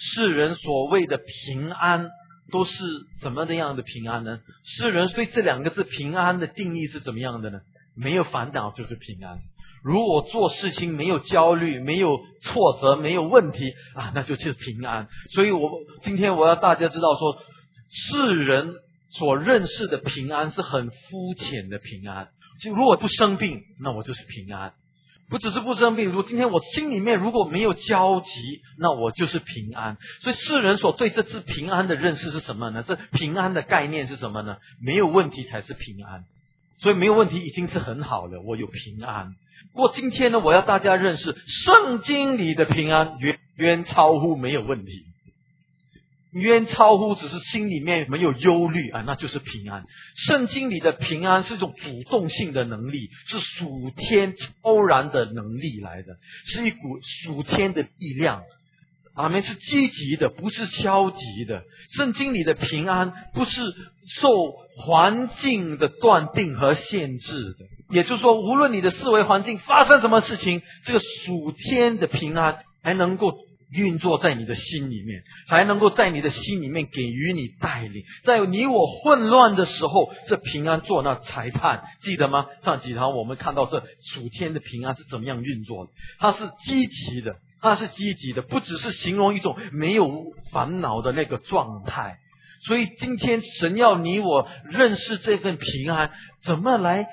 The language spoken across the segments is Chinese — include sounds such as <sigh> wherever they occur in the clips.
世人所谓的平安，都是怎么样的平安呢？世人对这两个字“平安”的定义是怎么样的呢？没有烦恼就是平安。如果做事情没有焦虑、没有挫折、没有问题啊，那就是平安。所以，我今天我要大家知道说，世人所认识的平安是很肤浅的平安。就如果不生病，那我就是平安；不只是不生病，如今天我心里面如果没有焦急，那我就是平安。所以，世人所对这次平安的认识是什么呢？这平安的概念是什么呢？没有问题才是平安。所以，没有问题已经是很好了，我有平安。不过今天呢，我要大家认识圣经里的平安，远远超乎没有问题，远超乎只是心里面没有忧虑啊，那就是平安。圣经里的平安是一种主动性的能力，是属天超然的能力来的，是一股属天的力量。阿门，是积极的，不是消极的。圣经里的平安不是受环境的断定和限制的。也就是说，无论你的思维环境发生什么事情，这个属天的平安还能够运作在你的心里面，还能够在你的心里面给予你带领。在你我混乱的时候，这平安做那裁判，记得吗？上几堂我们看到这属天的平安是怎么样运作的？它是积极的，它是积极的，不只是形容一种没有烦恼的那个状态。所以今天神要你我认识这份平安，怎么来？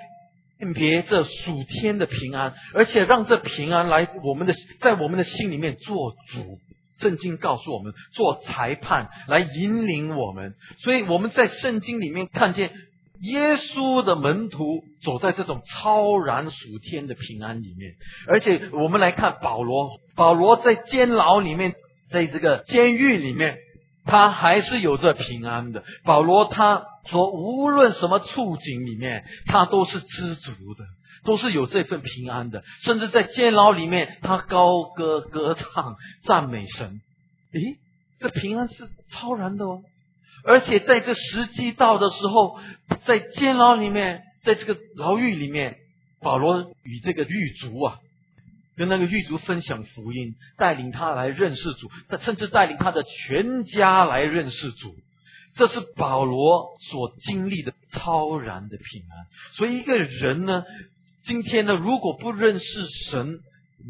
辨别这属天的平安，而且让这平安来我们的在我们的心里面做主。圣经告诉我们做裁判来引领我们，所以我们在圣经里面看见耶稣的门徒走在这种超然属天的平安里面。而且我们来看保罗，保罗在监牢里面，在这个监狱里面，他还是有着平安的。保罗他。说无论什么处境里面，他都是知足的，都是有这份平安的。甚至在监牢里面，他高歌歌唱赞美神。诶，这平安是超然的哦。而且在这时机到的时候，在监牢里面，在这个牢狱里面，保罗与这个狱卒啊，跟那个狱卒分享福音，带领他来认识主，他甚至带领他的全家来认识主。这是保罗所经历的超然的平安。所以一个人呢，今天呢，如果不认识神，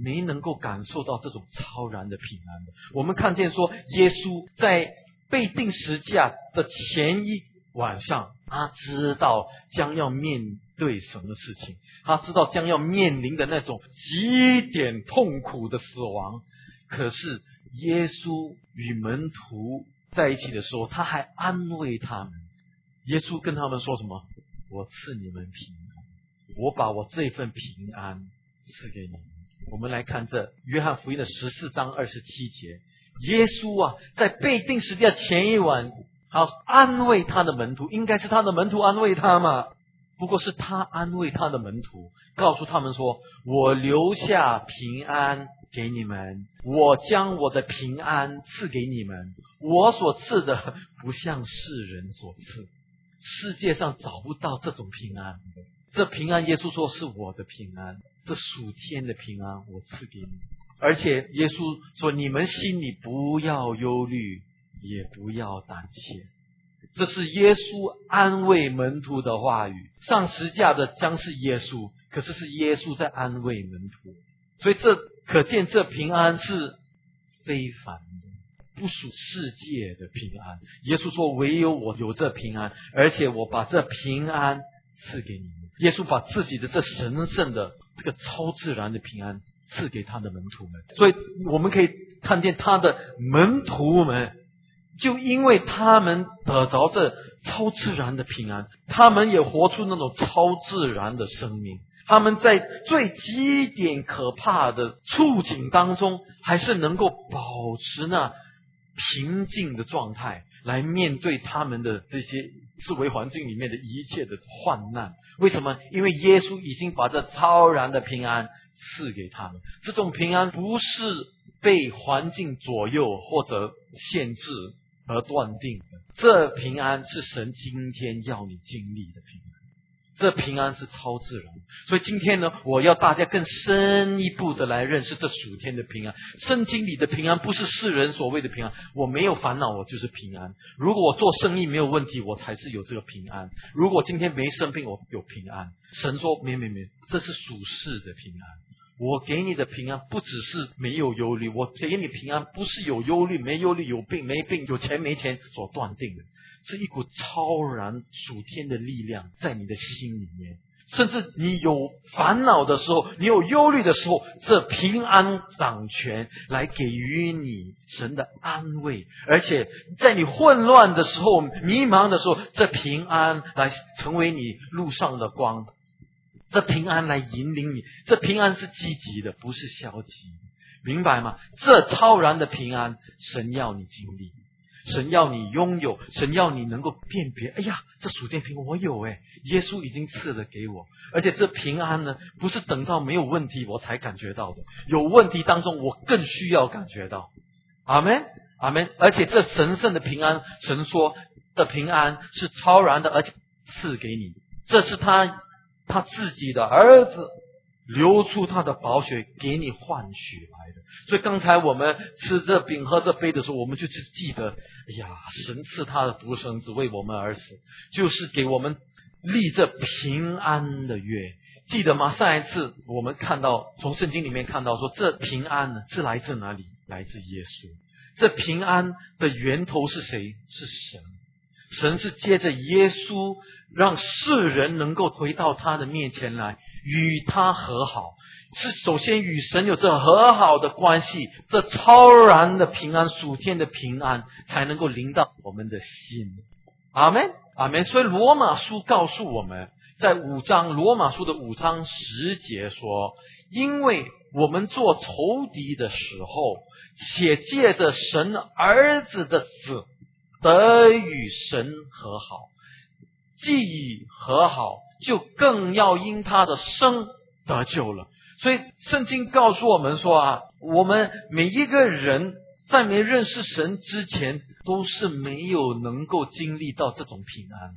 没能够感受到这种超然的平安的。我们看见说，耶稣在被定十架的前一晚上，他知道将要面对什么事情，他知道将要面临的那种极点痛苦的死亡。可是耶稣与门徒。在一起的时候，他还安慰他们。耶稣跟他们说什么？我赐你们平安，我把我这份平安赐给你。我们来看这约翰福音的十四章二十七节，耶稣啊，在被定时的前一晚，好安慰他的门徒，应该是他的门徒安慰他嘛？不过是他安慰他的门徒，告诉他们说：“我留下平安。”给你们，我将我的平安赐给你们。我所赐的不像世人所赐，世界上找不到这种平安。这平安，耶稣说是我的平安，这属天的平安，我赐给你。而且耶稣说，你们心里不要忧虑，也不要胆怯。这是耶稣安慰门徒的话语。上十架的将是耶稣，可是是耶稣在安慰门徒。所以这。可见这平安是非凡的，不属世界的平安。耶稣说：“唯有我有这平安，而且我把这平安赐给你们。”耶稣把自己的这神圣的、这个超自然的平安赐给他的门徒们。所以我们可以看见他的门徒们，就因为他们得着这超自然的平安，他们也活出那种超自然的生命。他们在最极点可怕的处境当中，还是能够保持那平静的状态，来面对他们的这些思维环境里面的一切的患难。为什么？因为耶稣已经把这超然的平安赐给他们。这种平安不是被环境左右或者限制而断定，这平安是神今天要你经历的平安。这平安是超自然。所以今天呢，我要大家更深一步的来认识这属天的平安。圣经里的平安不是世人所谓的平安。我没有烦恼，我就是平安。如果我做生意没有问题，我才是有这个平安。如果今天没生病，我有平安。神说：没没没，这是属世的平安。我给你的平安不只是没有忧虑，我给你平安不是有忧虑、没忧虑、有病没病、有钱没钱所断定的，是一股超然属天的力量在你的心里面。甚至你有烦恼的时候，你有忧虑的时候，这平安掌权来给予你神的安慰，而且在你混乱的时候、迷茫的时候，这平安来成为你路上的光。这平安来引领你，这平安是积极的，不是消极，明白吗？这超然的平安，神要你经历，神要你拥有，神要你能够辨别。哎呀，这属天平我有哎，耶稣已经赐了给我，而且这平安呢，不是等到没有问题我才感觉到的，有问题当中我更需要感觉到。阿门，阿门。而且这神圣的平安，神说的平安是超然的，而且赐给你，这是他。他自己的儿子流出他的宝血给你换取来的，所以刚才我们吃这饼喝这杯的时候，我们就只记得，哎呀，神赐他的独生子为我们而死，就是给我们立这平安的约，记得吗？上一次我们看到从圣经里面看到说，这平安呢是来自哪里？来自耶稣。这平安的源头是谁？是神。神是借着耶稣，让世人能够回到他的面前来，与他和好。是首先与神有这和好的关系，这超然的平安、属天的平安，才能够临到我们的心。阿门，阿门。所以罗马书告诉我们在五章，罗马书的五章十节说：“因为我们做仇敌的时候，且借着神儿子的死。”得与神和好，既已和好，就更要因他的生得救了。所以圣经告诉我们说啊，我们每一个人在没认识神之前，都是没有能够经历到这种平安。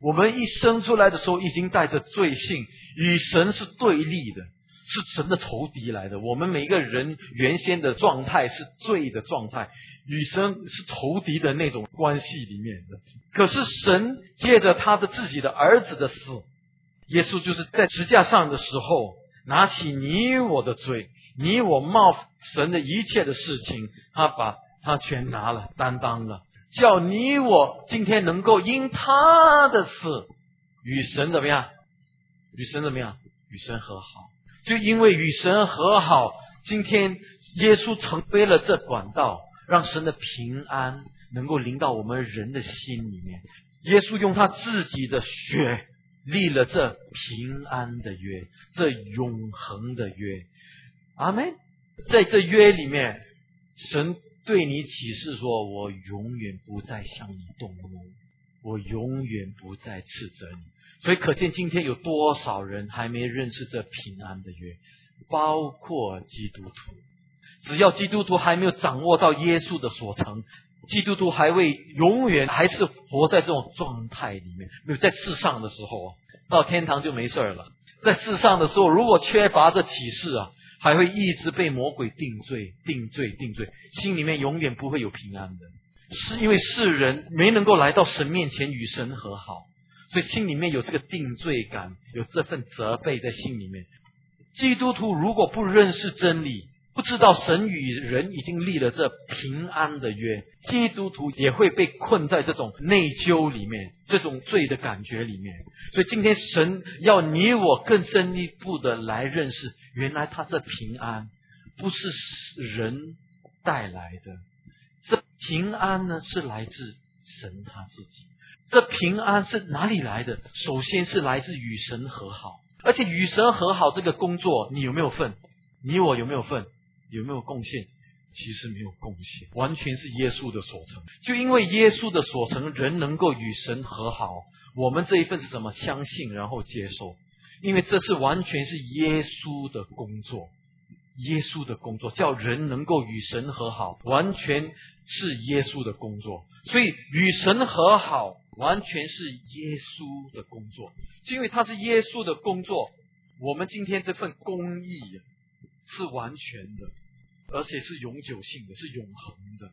我们一生出来的时候，已经带着罪性，与神是对立的，是神的仇敌来的。我们每一个人原先的状态是罪的状态。与神是仇敌的那种关系里面的，可是神借着他的自己的儿子的死，耶稣就是在支架上的时候，拿起你我的罪，你我冒神的一切的事情，他把他全拿了，担当了，叫你我今天能够因他的死与神怎么样？与神怎么样？与神和好，就因为与神和好，今天耶稣成为了这管道。让神的平安能够临到我们人的心里面。耶稣用他自己的血立了这平安的约，这永恒的约。阿门。在这约里面，神对你启示说：“我永远不再向你动怒，我永远不再斥责你。”所以，可见今天有多少人还没认识这平安的约，包括基督徒。只要基督徒还没有掌握到耶稣的所成，基督徒还会永远还是活在这种状态里面。没有在世上的时候，到天堂就没事了。在世上的时候，如果缺乏这启示啊，还会一直被魔鬼定罪、定罪、定罪，心里面永远不会有平安的。是因为世人没能够来到神面前与神和好，所以心里面有这个定罪感，有这份责备在心里面。基督徒如果不认识真理，不知道神与人已经立了这平安的约，基督徒也会被困在这种内疚里面，这种罪的感觉里面。所以今天神要你我更深一步的来认识，原来他这平安不是人带来的，这平安呢是来自神他自己。这平安是哪里来的？首先是来自与神和好，而且与神和好这个工作，你有没有份？你我有没有份？有没有贡献？其实没有贡献，完全是耶稣的所成。就因为耶稣的所成，人能够与神和好。我们这一份是什么相信，然后接受？因为这是完全是耶稣的工作，耶稣的工作叫人能够与神和好，完全是耶稣的工作。所以与神和好完全是耶稣的工作，就因为他是耶稣的工作，我们今天这份公义是完全的，而且是永久性的，是永恒的。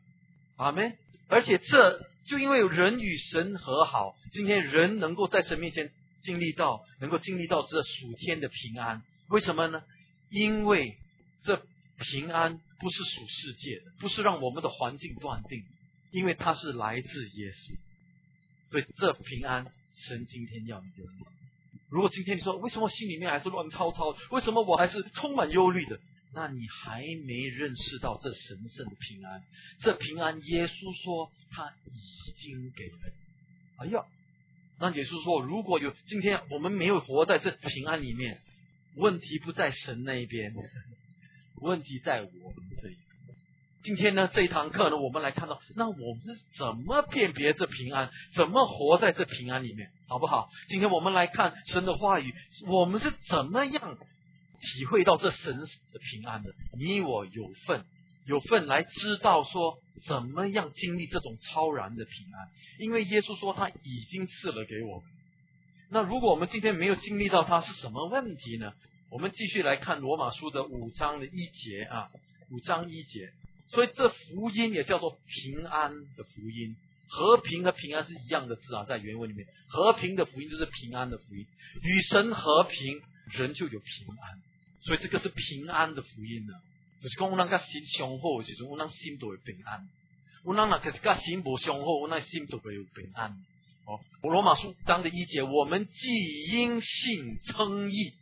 阿门。而且这就因为人与神和好，今天人能够在神面前经历到，能够经历到这属天的平安。为什么呢？因为这平安不是属世界的，不是让我们的环境断定，因为它是来自耶稣。所以这平安，神今天要你的。如果今天你说，为什么心里面还是乱糟糟？为什么我还是充满忧虑的？那你还没认识到这神圣的平安。这平安，耶稣说他已经给了。哎呀，那耶稣说，如果有今天我们没有活在这平安里面，问题不在神那一边，问题在我。今天呢，这一堂课呢，我们来看到，那我们是怎么辨别这平安，怎么活在这平安里面，好不好？今天我们来看神的话语，我们是怎么样体会到这神的平安的？你我有份，有份来知道说，怎么样经历这种超然的平安？因为耶稣说他已经赐了给我们。那如果我们今天没有经历到，它是什么问题呢？我们继续来看罗马书的五章的一节啊，五章一节。所以这福音也叫做平安的福音，和平和平安是一样的字啊，在原文里面，和平的福音就是平安的福音，与神和平，人就有平安，所以这个是平安的福音呢。就是讲我那个心相好的时候，我那心都会平安；我那那可是个心不相好，我那心都会有平安。哦，我罗马书章的一节，我们既因信称义，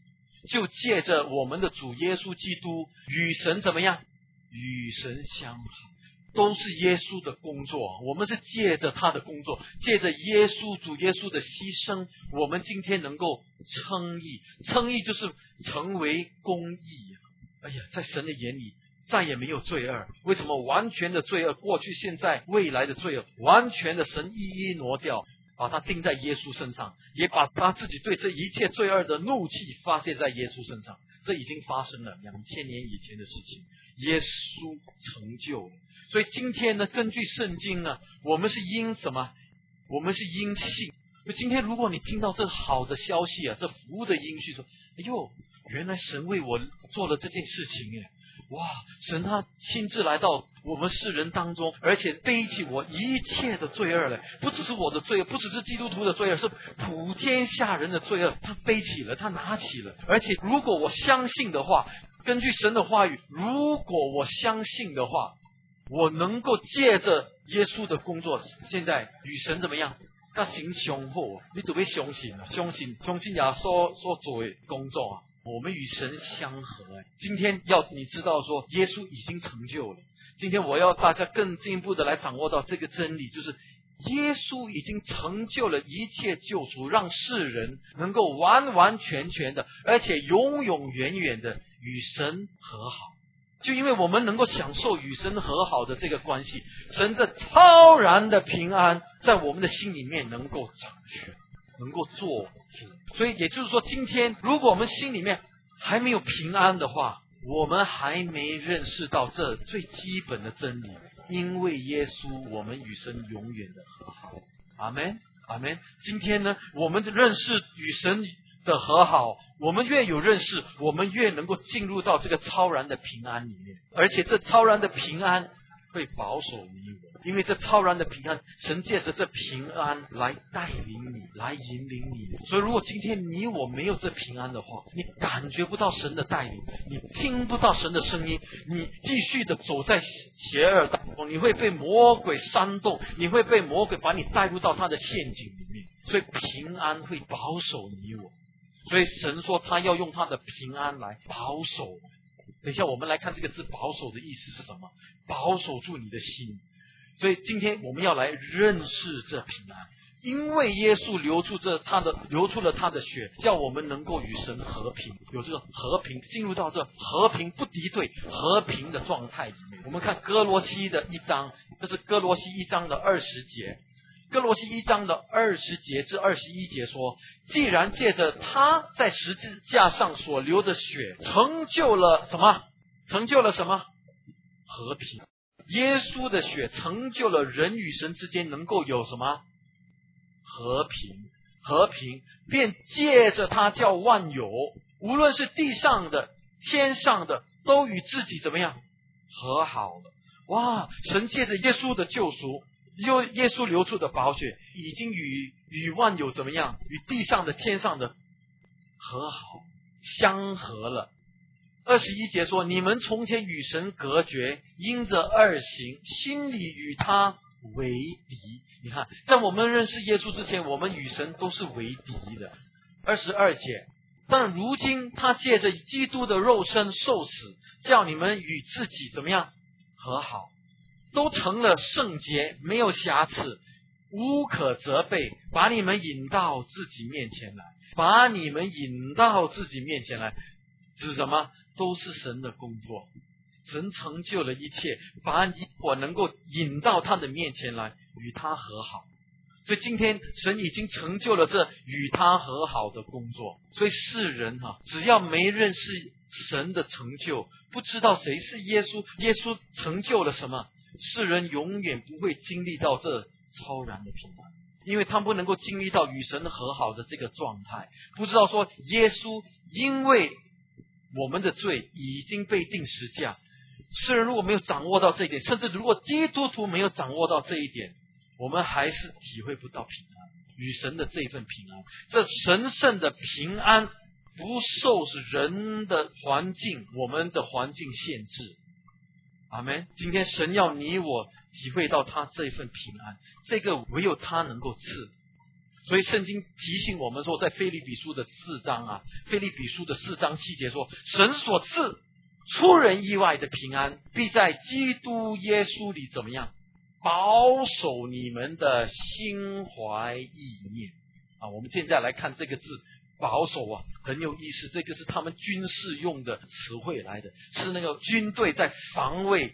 就借着我们的主耶稣基督与神怎么样？与神相好，都是耶稣的工作。我们是借着他的工作，借着耶稣主耶稣的牺牲，我们今天能够称义。称义就是成为公义。哎呀，在神的眼里再也没有罪恶。为什么完全的罪恶，过去、现在、未来的罪恶，完全的神一一挪掉，把它钉在耶稣身上，也把他自己对这一切罪恶的怒气发泄在耶稣身上。这已经发生了两千年以前的事情。耶稣成就了，所以今天呢，根据圣经呢，我们是因什么？我们是因信。那今天如果你听到这好的消息啊，这服务的音讯说：“哎呦，原来神为我做了这件事情哎，哇！神他亲自来到我们世人当中，而且背起我一切的罪恶嘞，不只是我的罪恶，不只是基督徒的罪恶，是普天下人的罪恶，他背起了，他拿起了。而且如果我相信的话。”根据神的话语，如果我相信的话，我能够借着耶稣的工作，现在与神怎么样？他行相合，你准备相信啊？相信相信亚所所做的工作啊？我们与神相合。今天要你知道说，耶稣已经成就了。今天我要大家更进一步的来掌握到这个真理，就是耶稣已经成就了一切救赎，让世人能够完完全全的，而且永永远远的。与神和好，就因为我们能够享受与神和好的这个关系，神这超然的平安在我们的心里面能够掌权，能够做。所以也就是说，今天如果我们心里面还没有平安的话，我们还没认识到这最基本的真理。因为耶稣，我们与神永远的和好。阿门，阿门。今天呢，我们的认识与神。的和好，我们越有认识，我们越能够进入到这个超然的平安里面，而且这超然的平安会保守你我，因为这超然的平安，神借着这平安来带领你，来引领你。所以，如果今天你我没有这平安的话，你感觉不到神的带领，你听不到神的声音，你继续的走在邪恶当中，你会被魔鬼煽动，你会被魔鬼把你带入到他的陷阱里面。所以，平安会保守你我。所以神说他要用他的平安来保守。等一下我们来看这个字“保守”的意思是什么？保守住你的心。所以今天我们要来认识这平安，因为耶稣流出这他的流出了他的血，叫我们能够与神和平，有这个和平，进入到这和平不敌对、和平的状态里面。我们看哥罗西的一章，这是哥罗西一章的二十节。哥罗西一章的二十节至二十一节说：“既然借着他在十字架上所流的血，成就了什么？成就了什么？和平。耶稣的血成就了人与神之间能够有什么和平，和平便借着他叫万有，无论是地上的、天上的，都与自己怎么样和好了。哇！神借着耶稣的救赎，又耶稣流出的宝血，已经与与万有怎么样？与地上的、天上的和好相合了。二十一节说：“你们从前与神隔绝，因着二行，心里与他为敌。”你看，在我们认识耶稣之前，我们与神都是为敌的。二十二节，但如今他借着基督的肉身受死，叫你们与自己怎么样？和好，都成了圣洁，没有瑕疵，无可责备，把你们引到自己面前来，把你们引到自己面前来，指什么？都是神的工作，神成就了一切，把你我能够引到他的面前来，与他和好。所以今天神已经成就了这与他和好的工作。所以世人哈，只要没认识。神的成就，不知道谁是耶稣，耶稣成就了什么？世人永远不会经历到这超然的平安，因为他们不能够经历到与神和好的这个状态。不知道说耶稣因为我们的罪已经被定十架，世人如果没有掌握到这一点，甚至如果基督徒没有掌握到这一点，我们还是体会不到平安，与神的这一份平安，这神圣的平安。不受是人的环境，我们的环境限制。阿门。今天神要你我体会到他这一份平安，这个唯有他能够赐。所以圣经提醒我们说，在腓利比书的四章啊，腓利比书的四章七节说，神所赐出人意外的平安，必在基督耶稣里怎么样保守你们的心怀意念啊？我们现在来看这个字。保守啊，很有意思。这个是他们军事用的词汇来的，是那个军队在防卫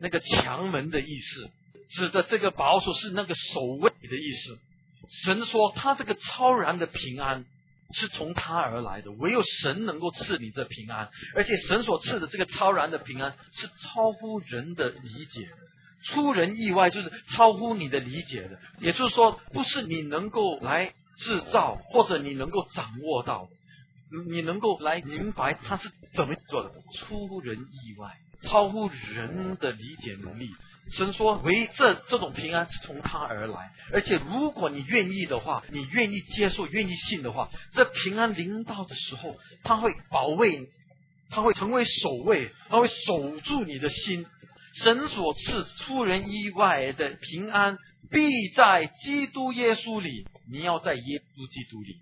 那个墙门的意思，指的这个保守是那个守卫的意思。神说他这个超然的平安是从他而来的，唯有神能够赐你这平安，而且神所赐的这个超然的平安是超乎人的理解，出人意外，就是超乎你的理解的。也就是说，不是你能够来。制造或者你能够掌握到，你能够来明白他是怎么做的，出人意外，超乎人的理解能力。神说，唯这这种平安是从他而来，而且如果你愿意的话，你愿意接受、愿意信的话，这平安临到的时候，他会保卫，他会成为守卫，他会守住你的心。神所赐出人意外的平安，必在基督耶稣里。你要在耶稣基督里，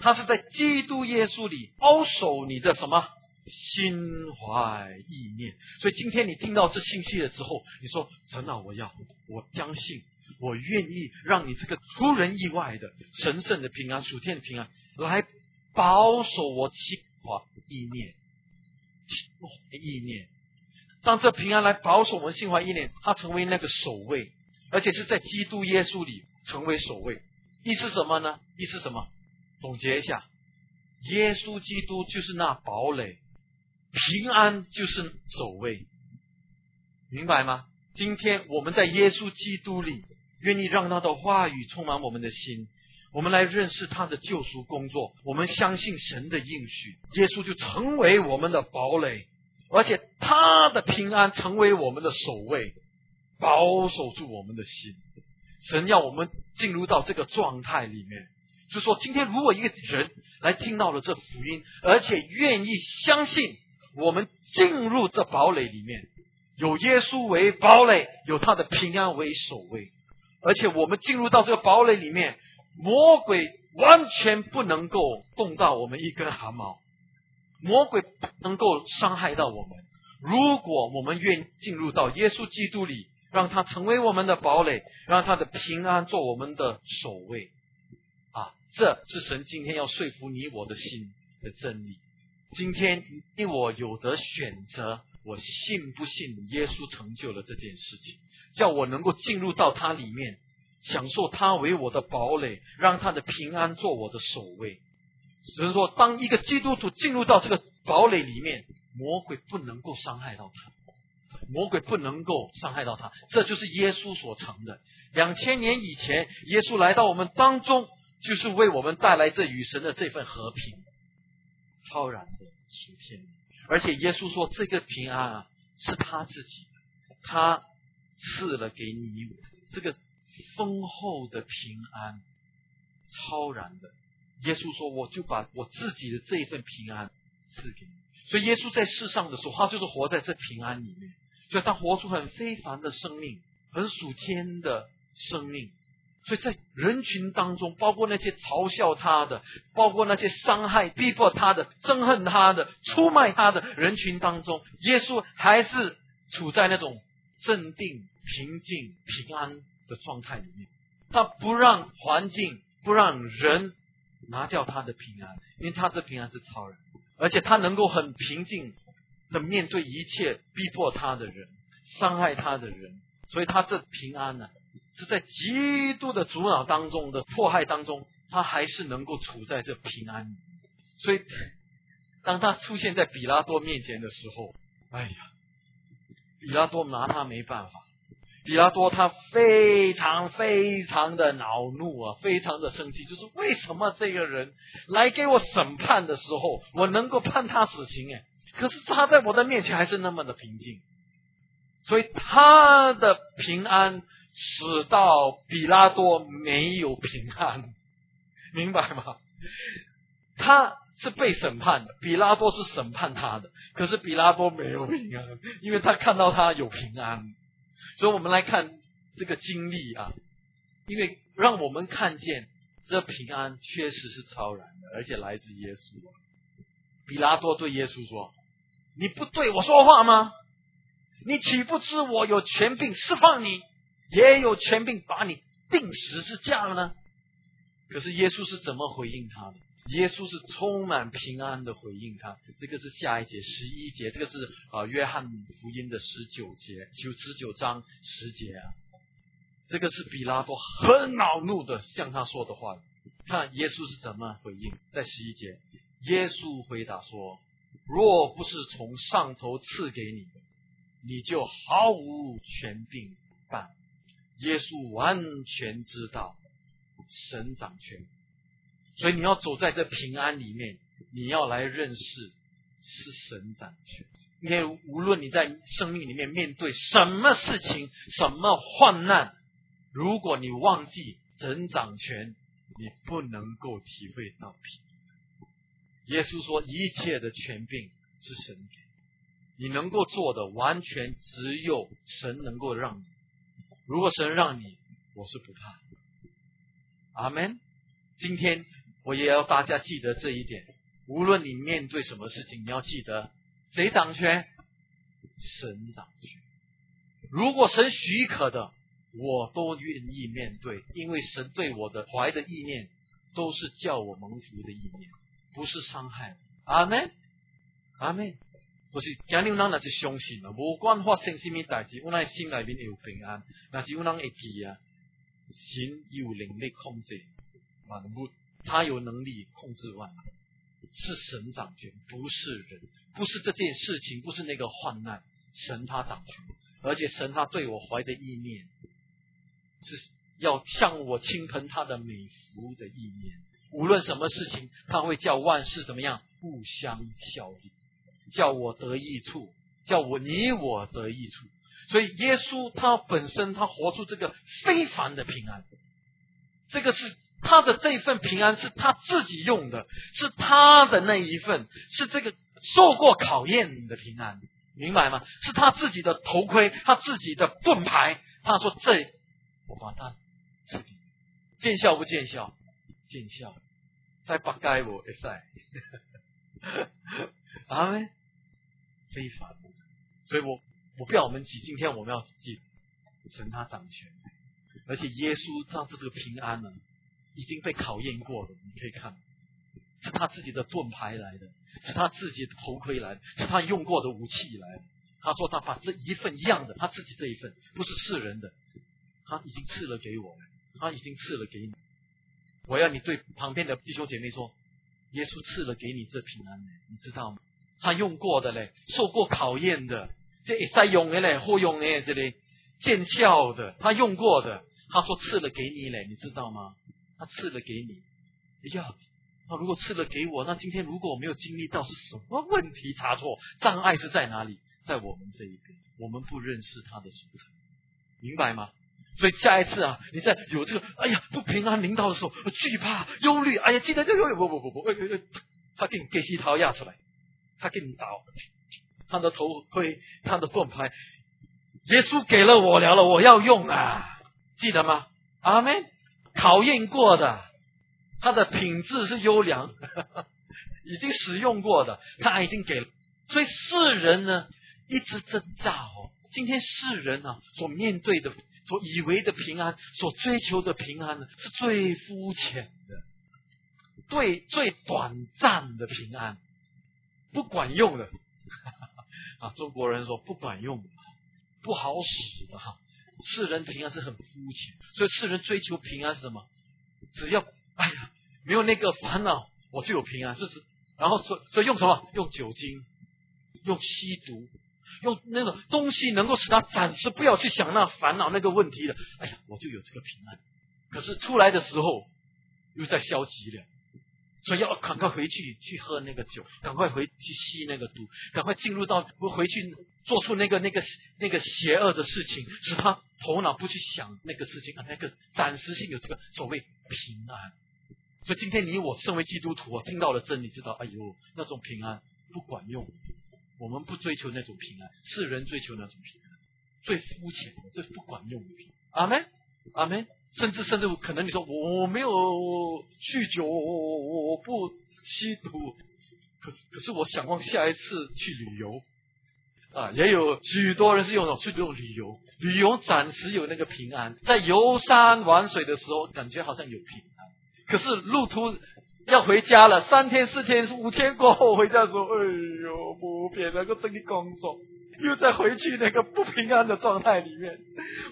他是在基督耶稣里保守你的什么心怀意念。所以今天你听到这信息了之后，你说神啊，我要，我相信，我愿意让你这个出人意外的神圣的平安、属天的平安来保守我心怀意念、心怀意念。当这平安来保守我们心怀意念，他成为那个守卫，而且是在基督耶稣里成为守卫。意思什么呢？意思什么？总结一下，耶稣基督就是那堡垒，平安就是守卫，明白吗？今天我们在耶稣基督里，愿意让他的话语充满我们的心，我们来认识他的救赎工作，我们相信神的应许，耶稣就成为我们的堡垒，而且他的平安成为我们的守卫，保守住我们的心。神要我们进入到这个状态里面，就说今天如果一个人来听到了这福音，而且愿意相信，我们进入这堡垒里面，有耶稣为堡垒，有他的平安为守卫，而且我们进入到这个堡垒里面，魔鬼完全不能够动到我们一根汗毛，魔鬼不能够伤害到我们。如果我们愿进入到耶稣基督里。让他成为我们的堡垒，让他的平安做我们的守卫，啊，这是神今天要说服你我的心的真理。今天你我有得选择，我信不信耶稣成就了这件事情，叫我能够进入到他里面，享受他为我的堡垒，让他的平安做我的守卫。所以说，当一个基督徒进入到这个堡垒里面，魔鬼不能够伤害到他。魔鬼不能够伤害到他。这就是耶稣所成的。两千年以前，耶稣来到我们当中，就是为我们带来这与神的这份和平，超然的属天。而且耶稣说，这个平安啊，是他自己，他赐了给你我这个丰厚的平安，超然的。耶稣说，我就把我自己的这一份平安赐给你。所以耶稣在世上的时候，他就是活在这平安里面，所以他活出很非凡的生命，很属天的生命。所以在人群当中，包括那些嘲笑他的，包括那些伤害、逼迫他的、憎恨他的、出卖他的人群当中，耶稣还是处在那种镇定、平静、平安的状态里面。他不让环境、不让人拿掉他的平安，因为他这平安是超人。而且他能够很平静的面对一切逼迫他的人、伤害他的人，所以他这平安呢，是在极度的阻挠当中的迫害当中，他还是能够处在这平安。所以，当他出现在比拉多面前的时候，哎呀，比拉多拿他没办法。比拉多他非常非常的恼怒啊，非常的生气，就是为什么这个人来给我审判的时候，我能够判他死刑？哎，可是他在我的面前还是那么的平静，所以他的平安使到比拉多没有平安，明白吗？他是被审判的，比拉多是审判他的，可是比拉多没有平安，因为他看到他有平安。所以我们来看这个经历啊，因为让我们看见这平安确实是超然的，而且来自耶稣。比拉多对耶稣说：“你不对我说话吗？你岂不知我有权柄释放你，也有权柄把你钉十字架了呢？”可是耶稣是怎么回应他的？耶稣是充满平安的回应他，这个是下一节十一节，这个是啊约翰福音的十九节，九十九章十节啊，这个是比拉多很恼怒的向他说的话。看耶稣是怎么回应，在十一节，耶稣回答说：“若不是从上头赐给你，你就毫无权柄办。”耶稣完全知道神掌权。所以你要走在这平安里面，你要来认识是神掌权。因为无论你在生命里面面对什么事情、什么患难，如果你忘记神掌权，你不能够体会到平安。耶稣说：“一切的权柄是神给，你能够做的完全只有神能够让你。如果神让你，我是不怕。”阿门。今天。我也要大家记得这一点。无论你面对什么事情，你要记得谁掌权？神掌权。如果神许可的，我都愿意面对，因为神对我的怀的意念都是叫我蒙福的意念，不是伤害。阿门，阿门。我是今日咱那是相信了，无管发生什么代志，我那心里面有平安。那是我那会记啊，神有能力控制万物。他有能力控制万物，是神掌权，不是人，不是这件事情，不是那个患难，神他掌权，而且神他对我怀的意念，是要向我倾盆他的美福的意念。无论什么事情，他会叫万事怎么样互相效力，叫我得益处，叫我你我得益处。所以耶稣他本身他活出这个非凡的平安，这个是。他的这份平安是他自己用的，是他的那一份，是这个受过考验的平安，明白吗？是他自己的头盔，他自己的盾牌。他说：“这我把它见效不见效？见效，在八该我一赛，<laughs> 阿门。非凡，所以我我不要我们记，今天我们要记神他掌权，而且耶稣他这个平安呢。”已经被考验过了，你可以看，是他自己的盾牌来的，是他自己的头盔来的，是他用过的武器来的。他说他把这一份一样的，他自己这一份不是世人的，他已经赐了给我，他已经赐了给你。我要你对旁边的弟兄姐妹说，耶稣赐了给你这平安，你知道吗？他用过的嘞，受过考验的，这再用的嘞，或用的这里见效的，他用过的，他说赐了给你嘞，你知道吗？他赐了给你，哎呀，他如果赐了给我，那今天如果我没有经历到什么问题差错障碍是在哪里？在我们这一边，我们不认识他的属性，明白吗？所以下一次啊，你在有这个哎呀不平安临到的时候，惧怕、忧虑，哎呀，记得就有不不不不，哎哎哎，他给你给西桃压出来，他给你倒，他的头盔，他的盾牌，耶稣给了我了了，我要用啊，记得吗？阿门。考验过的，他的品质是优良，<laughs> 已经使用过的，他已经给了。所以世人呢，一直挣扎哦。今天世人啊，所面对的。所以为的平安，所追求的平安呢，是最肤浅的，最最短暂的平安，不管用的。<laughs> 啊，中国人说不管用，不好使的哈。世人平安是很肤浅，所以世人追求平安是什么？只要哎呀，没有那个烦恼，我就有平安。是是，然后所所以用什么？用酒精，用吸毒。用那种东西能够使他暂时不要去想那烦恼那个问题的，哎呀，我就有这个平安。可是出来的时候又在消极了，所以要赶快回去去喝那个酒，赶快回去吸那个毒，赶快进入到回去做出那个那个那个邪恶的事情，使他头脑不去想那个事情啊，那个暂时性有这个所谓平安。所以今天你我身为基督徒啊，听到了真理，知道哎呦，那种平安不管用。我们不追求那种平安，世人追求那种平安，最肤浅、最不管用的平。阿门，阿门。甚至甚至可能你说我没有酗酒，我我不吸毒，可是可是我想望下一次去旅游啊，也有许多人是用去用旅游，旅游暂时有那个平安，在游山玩水的时候感觉好像有平安，可是路途。要回家了，三天四天五天过后回家说：“哎呦，不别那个这个工作，又再回去那个不平安的状态里面。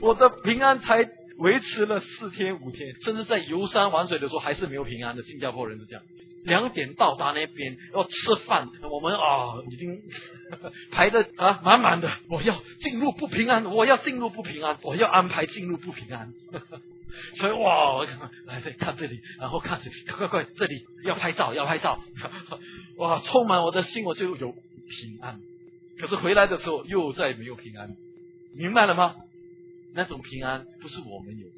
我的平安才维持了四天五天，甚至在游山玩水的时候还是没有平安的。新加坡人是这样，两点到达那边要吃饭，我们啊已经 <laughs> 排的啊满满的。我要进入不平安，我要进入不平安，我要安排进入不平安。<laughs> ”所以哇，我看来看这里，然后看这里，快快快，这里要拍照，要拍照，<laughs> 哇，充满我的心，我就有平安。可是回来的时候又再没有平安，明白了吗？那种平安不是我们有的，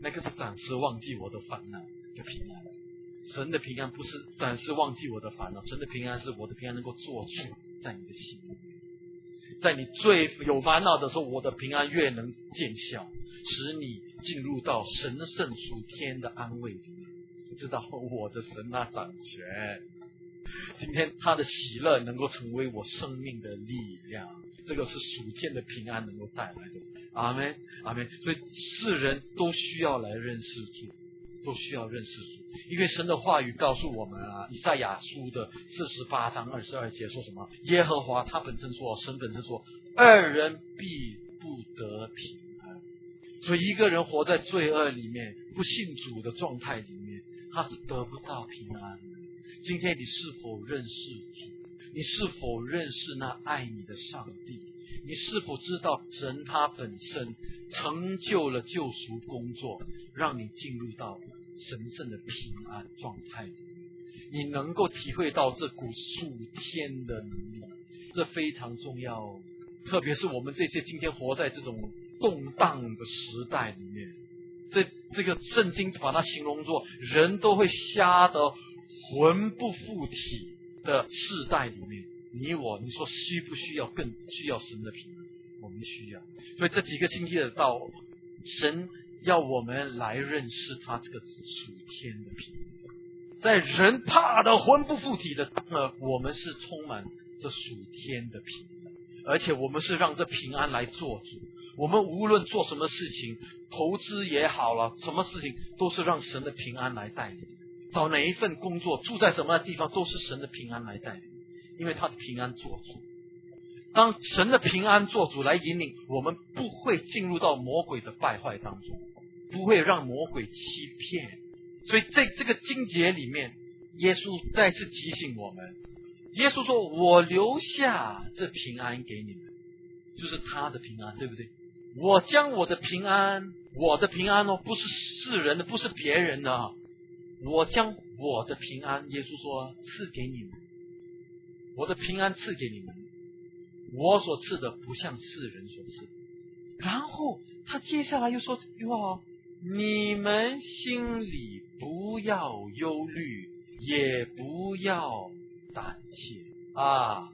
那个是暂时忘记我的烦恼的平安。神的平安不是暂时忘记我的烦恼，神的平安是我的平安能够做主在你的心里，在你最有烦恼的时候，我的平安越能见效，使你。进入到神圣属天的安慰里面，知道我的神那掌权。今天他的喜乐能够成为我生命的力量，这个是属天的平安能够带来的。阿门，阿门。所以世人都需要来认识主，都需要认识主，因为神的话语告诉我们啊，以赛亚书的四十八章二十二节说什么？耶和华他本身说，神本身说，二人必不得平安。所以一个人活在罪恶里面、不信主的状态里面，他是得不到平安。今天你是否认识主？你是否认识那爱你的上帝？你是否知道神他本身成就了救赎工作，让你进入到神圣的平安状态？你能够体会到这股属天的能力，这非常重要。特别是我们这些今天活在这种。动荡的时代里面，这这个圣经把它形容作人都会瞎得魂不附体的世代里面，你我你说需不需要更需要神的平安？我们需要。所以这几个星期的道，神要我们来认识他这个属天的平安，在人怕的魂不附体的，呃，我们是充满这属天的平安，而且我们是让这平安来做主。我们无论做什么事情，投资也好了，什么事情都是让神的平安来带领。找哪一份工作，住在什么地方，都是神的平安来带领。因为他的平安做主。当神的平安做主来引领，我们不会进入到魔鬼的败坏当中，不会让魔鬼欺骗。所以在这个经节里面，耶稣再次提醒我们：耶稣说：“我留下这平安给你们。”就是他的平安，对不对？我将我的平安，我的平安哦，不是世人的，不是别人的，我将我的平安，耶稣说赐给你们，我的平安赐给你们，我所赐的不像世人所赐。然后他接下来又说这句话哦，你们心里不要忧虑，也不要胆怯啊。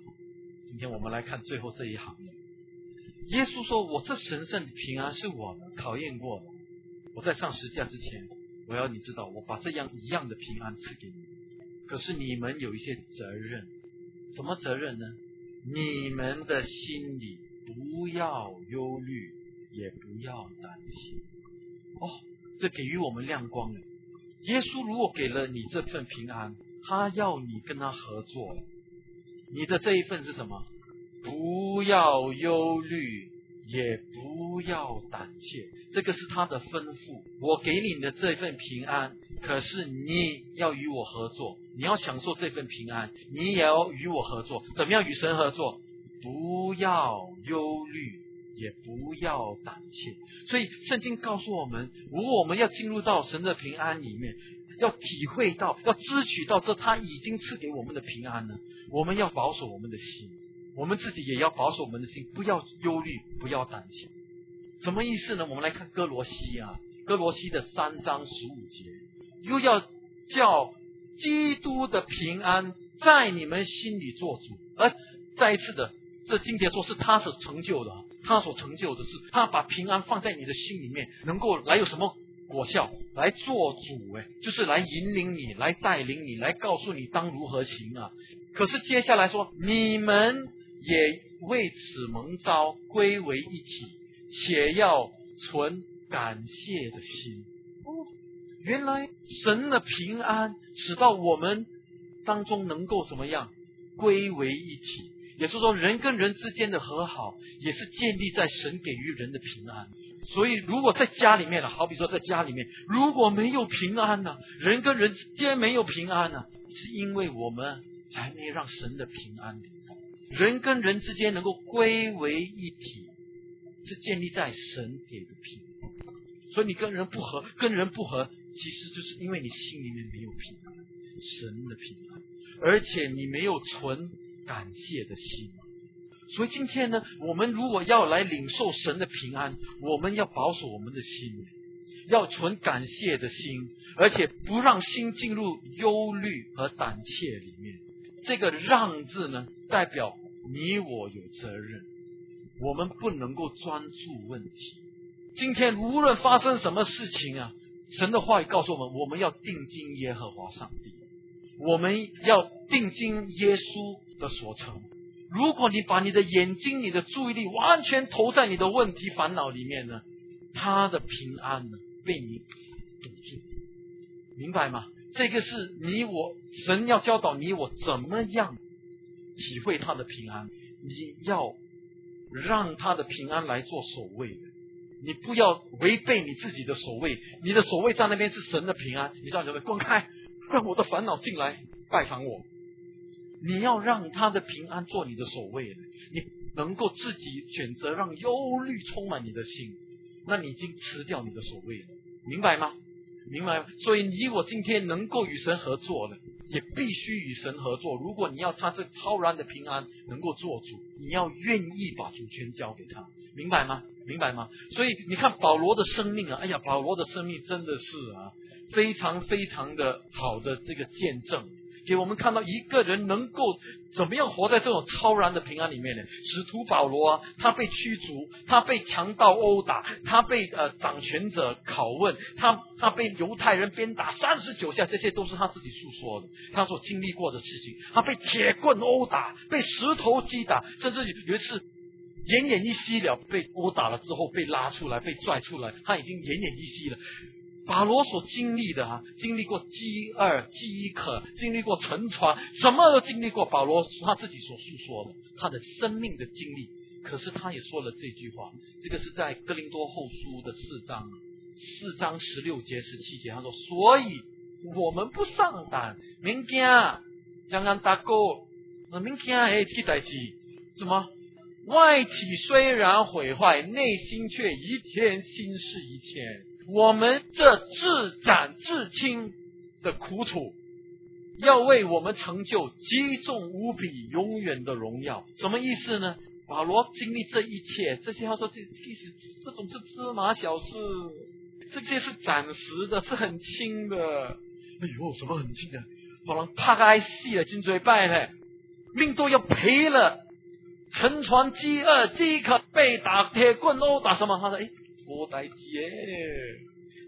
今天我们来看最后这一行。耶稣说：“我这神圣的平安是我考验过的。我在上十字架之前，我要你知道，我把这样一样的平安赐给你。可是你们有一些责任，什么责任呢？你们的心里不要忧虑，也不要担心。哦，这给予我们亮光了。耶稣如果给了你这份平安，他要你跟他合作。你的这一份是什么？”不要忧虑，也不要胆怯，这个是他的吩咐。我给你的这份平安，可是你要与我合作，你要享受这份平安，你也要与我合作。怎么样与神合作？不要忧虑，也不要胆怯。所以圣经告诉我们，如果我们要进入到神的平安里面，要体会到，要支取到这他已经赐给我们的平安呢，我们要保守我们的心。我们自己也要保守我们的心，不要忧虑，不要担心。什么意思呢？我们来看哥罗西啊，哥罗西的三章十五节，又要叫基督的平安在你们心里做主。而再一次的，这经节说是他所成就的，他所成就的是他把平安放在你的心里面，能够来有什么果效？来做主，哎，就是来引领你，来带领你，来告诉你当如何行啊。可是接下来说，你们。也为此蒙召归为一体，且要存感谢的心。原来神的平安使到我们当中能够怎么样归为一体？也是说，人跟人之间的和好也是建立在神给予人的平安。所以，如果在家里面呢，好比说在家里面如果没有平安呢，人跟人之间没有平安呢，是因为我们还没让神的平安。人跟人之间能够归为一体，是建立在神给的平安。所以你跟人不和，跟人不和，其实就是因为你心里面没有平安，神的平安，而且你没有存感谢的心。所以今天呢，我们如果要来领受神的平安，我们要保守我们的心，要存感谢的心，而且不让心进入忧虑和胆怯里面。这个“让”字呢，代表你我有责任，我们不能够专注问题。今天无论发生什么事情啊，神的话语告诉我们，我们要定睛耶和华上帝，我们要定睛耶稣的所成。如果你把你的眼睛、你的注意力完全投在你的问题、烦恼里面呢，他的平安呢被你堵住，明白吗？这个是你我神要教导你我怎么样体会他的平安，你要让他的平安来做守卫，你不要违背你自己的守卫，你的守卫在那边是神的平安，你知道什么？滚开，让我的烦恼进来拜访我。你要让他的平安做你的守卫，你能够自己选择让忧虑充满你的心，那你已经吃掉你的守卫了，明白吗？明白？所以你我今天能够与神合作了，也必须与神合作。如果你要他这超然的平安能够做主，你要愿意把主权交给他，明白吗？明白吗？所以你看保罗的生命啊，哎呀，保罗的生命真的是啊，非常非常的好的这个见证。给我们看到一个人能够怎么样活在这种超然的平安里面呢？使徒保罗啊，他被驱逐，他被强盗殴打，他被呃掌权者拷问，他他被犹太人鞭打三十九下，这些都是他自己诉说的，他所经历过的事情。他被铁棍殴打，被石头击打，甚至有一次奄奄一息了，被殴打了之后被拉出来，被拽出来，他已经奄奄一息了。保罗所经历的啊，经历过饥饿、饥渴，经历过沉船，什么都经历过。保罗他自己所诉说的，他的生命的经历。可是他也说了这句话，这个是在哥林多后书的四章四章十六节、十七节，他说：“所以我们不上胆，明天将安大哥，那明天哎期待起什么？外体虽然毁坏，内心却一天新是一天。我们这自斩自清的苦楚，要为我们成就极重无比、永远的荣耀。什么意思呢？保罗经历这一切，这些他说这其实这种是芝麻小事，这些是暂时的，是很轻的。哎呦，什么很轻的？可能拍开戏了，金嘴拜嘞，命都要赔了，沉船饥饿饥渴被打铁棍殴打什么？他说：“哎，我代耶，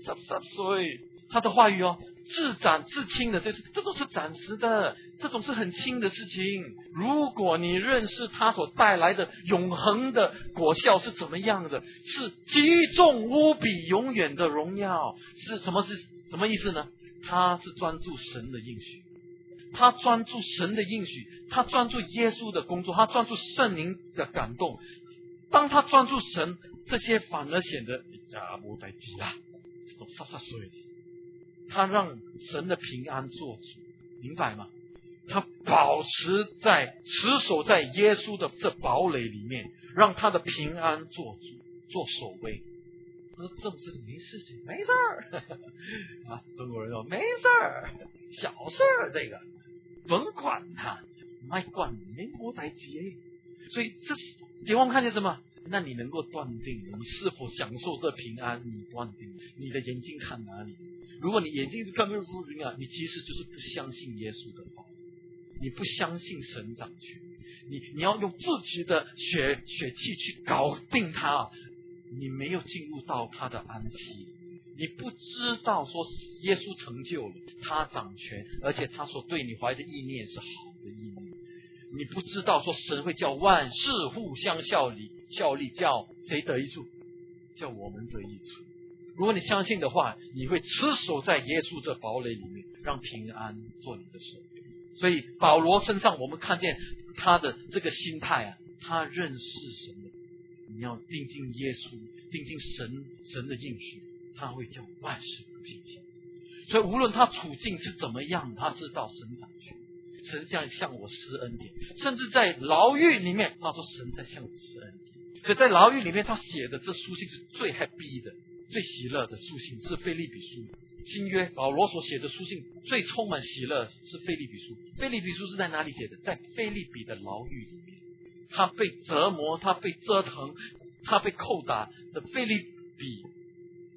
十十岁，他的话语哦，自斩自清的，这是这种是暂时的，这种是很轻的事情。如果你认识他所带来的永恒的果效是怎么样的，是极重无比、永远的荣耀，是什么？是什么意思呢？他是专注神的应许。”他专注神的应许，他专注耶稣的工作，他专注圣灵的感动。当他专注神，这些反而显得呀无代机啦，这种洒洒水。他让神的平安做主，明白吗？他保持在持守在耶稣的这堡垒里面，让他的平安做主，做守卫。他说：“这种事情没事情，没事儿 <laughs> 啊。”中国人说：“没事儿，小事儿，这个。”甭管他，卖管没我代接，所以这是结望看见什么？那你能够断定你是否享受这平安？你断定你的眼睛看哪里？如果你眼睛是看这个事情啊，你其实就是不相信耶稣的话，你不相信神掌权，你你要用自己的血血气去搞定他，你没有进入到他的安息。你不知道说耶稣成就了，他掌权，而且他所对你怀的意念是好的意念。你不知道说神会叫万事互相效力，效力叫谁得益处？叫我们得益处。如果你相信的话，你会持守在耶稣这堡垒里面，让平安做你的守。所以保罗身上，我们看见他的这个心态啊，他认识神的。你要定睛耶稣，定睛神神的应许。他会叫万事不平静，所以无论他处境是怎么样，他知道神掌权，神在向我施恩典，甚至在牢狱里面，他说神在向我施恩典。可在牢狱里面，他写的这书信是最 happy 的、最喜乐的书信，是菲利比书。新约保罗所写的书信最充满喜乐是菲利比书。菲利比书是在哪里写的？在菲利比的牢狱里面，他被折磨，他被折腾，他被扣打的菲利比。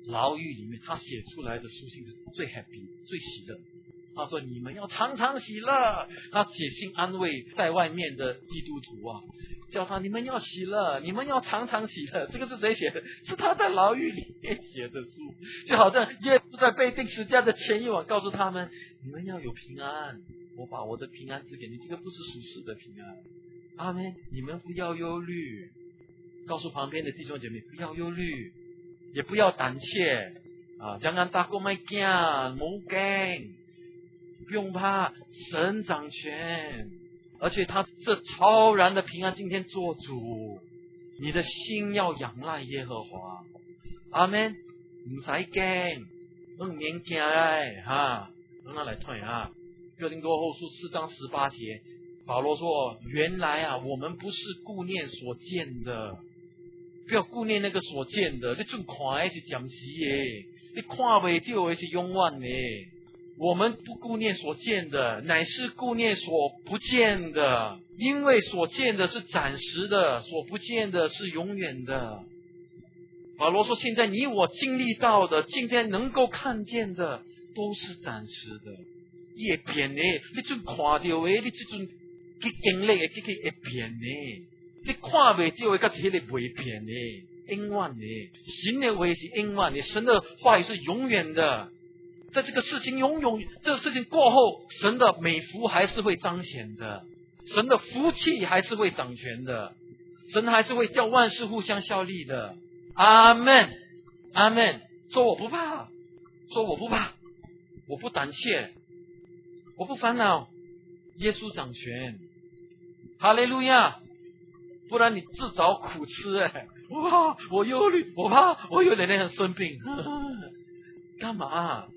牢狱里面，他写出来的书信是最 happy、最喜乐。他说：“你们要常常喜乐。”他写信安慰在外面的基督徒啊，叫他：“你们要喜乐，你们要常常喜乐。”这个是谁写的？是他在牢狱里面写的书，就好像耶稣在被钉十字架的前一晚，告诉他们：“你们要有平安，我把我的平安赐给你。这个不是属实的平安。”阿门！你们不要忧虑，告诉旁边的弟兄姐妹不要忧虑。也不要胆怯啊！将安大哥麦惊，莫惊，不用怕，神掌权，而且他这超然的平安，今天做主，你的心要仰赖耶和华。阿门，唔使惊，唔免惊哎哈！让他来退啊！哥林多后书四章十八节，保罗说：“原来啊，我们不是顾念所见的。”不要顾念那个所见的，你最看的是暂时的，你看不到的是永远的。我们不顾念所见的，乃是顾念所不见的，因为所见的是暂时的，所不见的是永远的。保罗说：“现在你我经历到的，今天能够看见的，都是暂时的，也变的。你最看到的，你这种去经历的，这个会变的。”你看未到的，个是迄个未变的，永远的。神的话是永远的，神的话语是永远的。在这个事情永永，这个事情过后，神的美福还是会彰显的，神的福气还是会掌权的，神还是会叫万事互相效力的。阿门，阿门。说我不怕，说我不怕，我不胆怯，我不烦恼，耶稣掌权。哈利路亚。不然你自找苦吃哎！<laughs> 我怕，我忧虑，我怕，我有点那样生病，<laughs> 干嘛？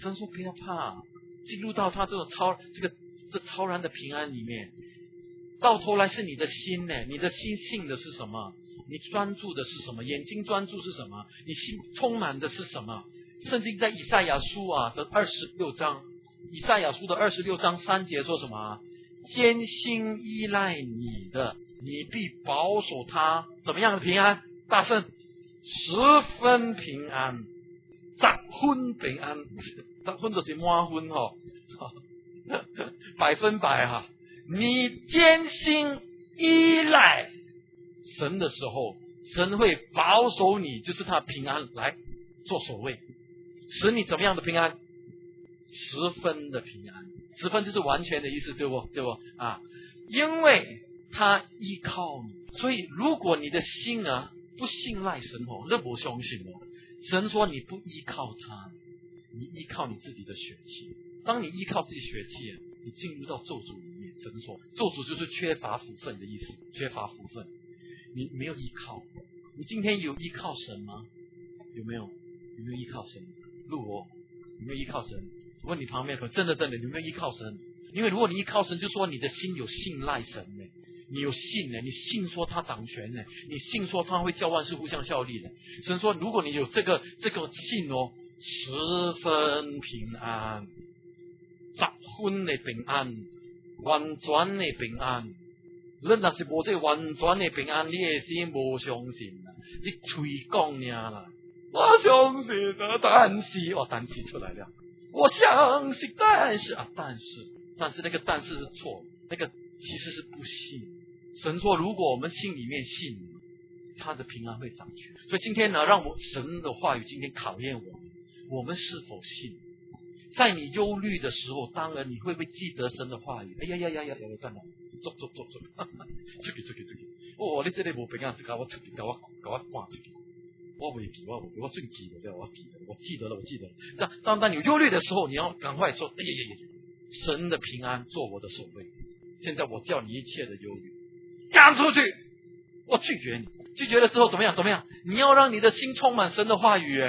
神说不要怕，进入到他这种超这个这超然的平安里面，到头来是你的心呢？你的心信的是什么？你专注的是什么？眼睛专注是什么？你心充满的是什么？圣经在以赛亚书啊的二十六章，以赛亚书的二十六章三节说什么？艰辛依赖你的，你必保守他怎么样的平安？大圣十分平安，十分平安，十分就是满分哈，<laughs> 百分百哈。你坚信依赖神的时候，神会保守你，就是他平安来做守卫，使你怎么样的平安？十分的平安，十分就是完全的意思，对不？对不？啊，因为他依靠你，所以如果你的心啊不信赖神哦，那不相信哦。神说你不依靠他，你依靠你自己的血气。当你依靠自己血气，你进入到咒诅里面。神说咒诅就是缺乏福分的意思，缺乏福分。你没有依靠，你今天有依靠神吗？有没有？有没有依靠神？路我有没有依靠神？问你旁边可真的真的有没有依靠神？因为如果你依靠神，就说你的心有信赖神呢，你有信呢，你信说他掌权呢，你信说他会叫万事互相效力的。神说，如果你有这个这个信哦，十分平安，十分的平安，完全的平安。你若是无这完全的平安，你的心无相信啊，你吹讲呀啦，我相信啊，但是哦，但是出来了。我相信，但是啊，但是，但是那个但是是错，那个其实是不信。神说，如果我们心里面信，他的平安会掌权。所以今天呢，让我神的话语今天考验我们，我们是否信？在你忧虑的时候，当然你会不会记得神的话语？哎呀呀呀呀呀！在哪？走走走走，出去出去出去！哦，你这里无平安，是搞我出去，搞我搞我挂出去。我未记，我未记我最记得了，我记得，我记得了，我记得了。当当当你忧虑的时候，你要赶快说：哎呀呀呀！神的平安做我的守卫。现在我叫你一切的忧虑赶出去，我拒绝你。拒绝了之后怎么样？怎么样？你要让你的心充满神的话语。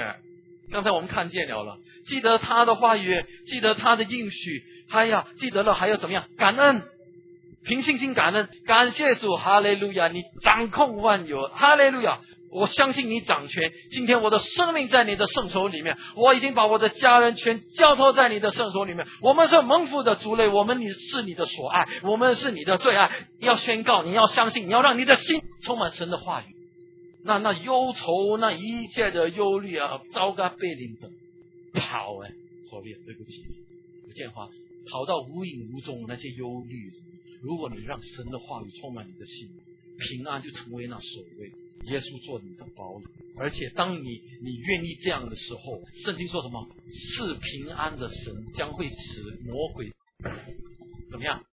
刚才我们看见了了，记得他的话语，记得他的应许。哎呀，记得了还要怎么样？感恩，凭信心感恩，感谢主，哈利路亚！你掌控万有，哈利路亚！我相信你掌权。今天我的生命在你的圣手里面，我已经把我的家人全交托在你的圣手里面。我们是蒙福的族类，我们你是你的所爱，我们是你的最爱。要宣告，你要相信，你要让你的心充满神的话语。那那忧愁，那一切的忧虑啊，糟糕被领的跑哎，所以对不起，不见话，跑到无影无踪那些忧虑。如果你让神的话语充满你的心，平安就成为那守卫。耶稣做你的堡垒，而且当你你愿意这样的时候，圣经说什么？是平安的神将会使魔鬼怎么样？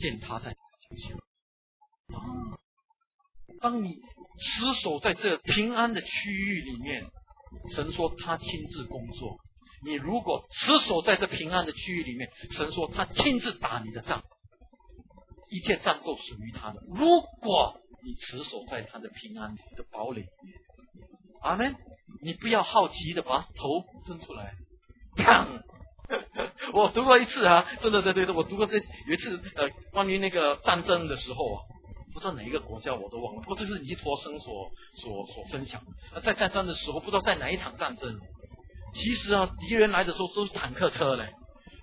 见他在脚下。啊！当你持守在这平安的区域里面，神说他亲自工作。你如果持守在这平安的区域里面，神说他亲自打你的仗，一切战斗属于他的。如果你持守在他的平安的堡垒里面，阿门。你不要好奇的把头伸出来，砰！<laughs> 我读过一次啊，真的对对对，我读过这有一次呃，关于那个战争的时候啊，不知道哪一个国家我都忘了，不过这是尼陀生所所所分享。在战争的时候，不知道在哪一场战争，其实啊，敌人来的时候都是坦克车嘞，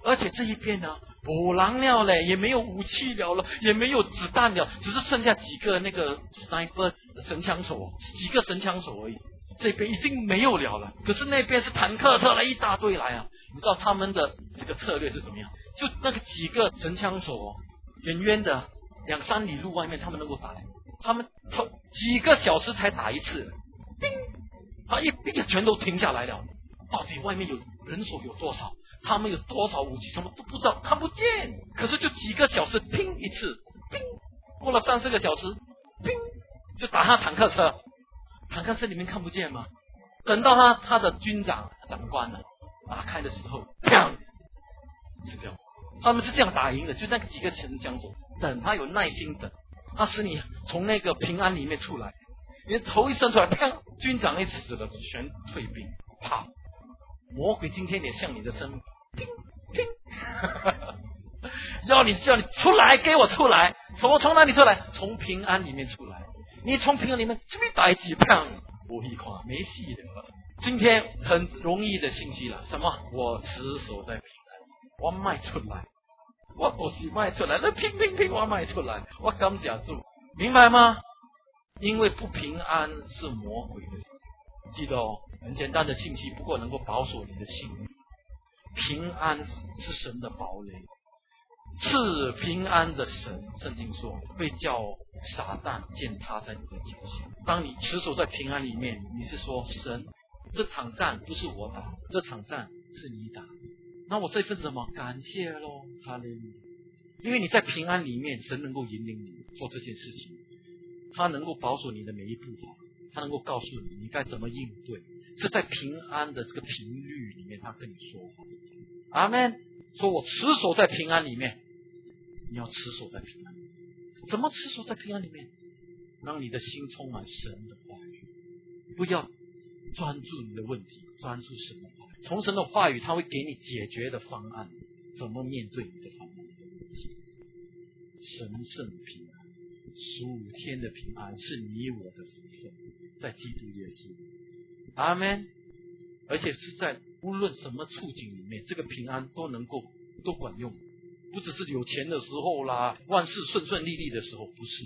而且这一边呢。不狼了嘞，也没有武器了了，也没有子弹了，只是剩下几个那个 sniper 神枪手，几个神枪手而已。这边已经没有了了，可是那边是坦克车来一大堆来啊！你知道他们的这个策略是怎么样？就那个几个神枪手哦，远远的两三里路外面，他们能够打，他们从几个小时才打一次，叮，他一兵全都停下来了。到底外面有人手有多少？他们有多少武器，他们都不知道，看不见。可是就几个小时，拼一次，拼过了三四个小时，拼就打他坦克车。坦克车里面看不见吗？等到他他的军长长官了，打开的时候，砰，死掉。他们是这样打赢的，就那几个城将走，等他有耐心等，他使你从那个平安里面出来。你头一伸出来，砰，军长一死了，全退兵，跑。魔鬼今天也向你的生命，<laughs> 要你叫你出来，给我出来！从从哪里出来？从平安里面出来。你从平安里面这么大几棒，我一看没戏的。今天很容易的信息了，什么？我持守在平安，我卖出来，我不是卖出来，那拼拼拼，我卖出来，我刚想住，明白吗？因为不平安是魔鬼的，记得哦，很简单的信息，不过能够保守你的性命。平安是神的堡垒，赐平安的神，圣经说被叫撒旦践踏在你的脚下。当你持守在平安里面，你是说神。这场战不是我打，这场战是你打。那我这份什么感谢喽，哈利路亚！因为你在平安里面，神能够引领你做这件事情，他能够保守你的每一步，他能够告诉你你该怎么应对。是在平安的这个频率里面，他跟你说话。阿门。说我持守在平安里面，你要持守在平安。怎么持守在平安里面？让你的心充满神的话语，不要。专注你的问题，专注神的话语？从神的话语，他会给你解决的方案，怎么面对你的方案的问题？神圣平安，属天的平安，是你我的福分，在基督耶稣。阿门。而且是在无论什么处境里面，这个平安都能够都管用，不只是有钱的时候啦，万事顺顺利利的时候，不是。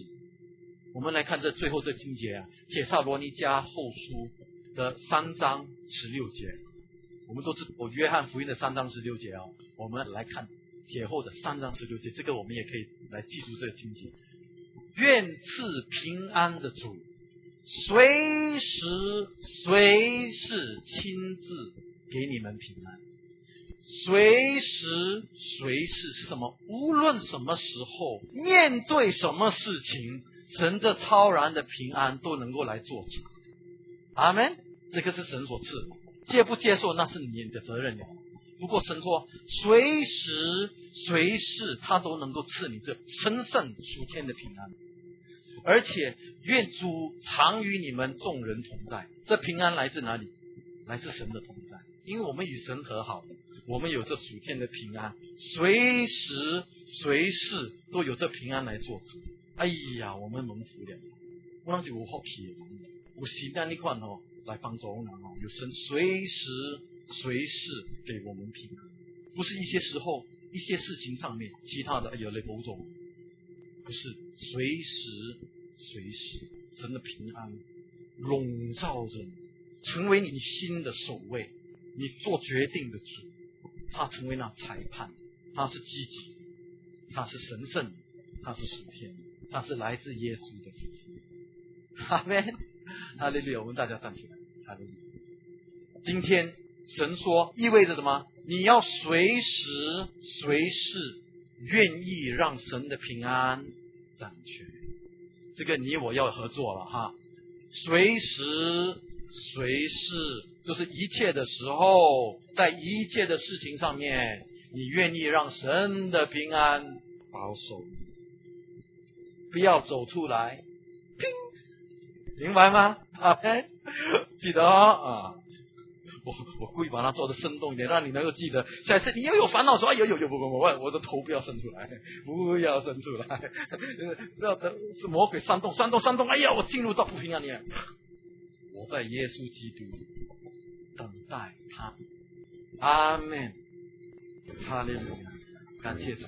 我们来看这最后这经节啊，《铁萨罗尼迦后书》。的三章十六节，我们都知我约翰福音的三章十六节哦。我们来看铁后的三章十六节，这个我们也可以来记住这个经节。愿赐平安的主，随时随时亲自给你们平安。随时随时什么？无论什么时候，面对什么事情，神的超然的平安都能够来做主。阿门，这个是神所赐，接不接受那是你的责任了。不过神说，随时随时他都能够赐你这神圣属天的平安，而且愿主常与你们众人同在。这平安来自哪里？来自神的同在，因为我们与神和好，我们有这属天的平安，随时随事都有这平安来做主。哎呀，我们蒙福了，我当时我好皮。有时间那款哦，来帮助我们哦，有神随时随时给我们平安，不是一些时候、一些事情上面，其他的有了某种，不是随时随时神的平安笼罩着你，成为你心的守卫，你做决定的主，他成为那裁判，他是积极，他是神圣，他是属天，他是来自耶稣的福气，阿门。哈利路亚！我们大家站起来。哈利路亚！今天神说意味着什么？你要随时随事愿意让神的平安掌权。这个你我要合作了哈。随时随时就是一切的时候，在一切的事情上面，你愿意让神的平安保守，不要走出来。明白吗？啊，记得啊！我我故意把它做的生动一点，让你能够记得。下次你又有烦恼说：“哎呦呦呦不不不，我我的头不要伸出来，不要伸出来，不要等是魔鬼煽动煽动煽动。哎呀，我进入到不平安里，我在耶稣基督等待他。阿门，哈利路亚，感谢主。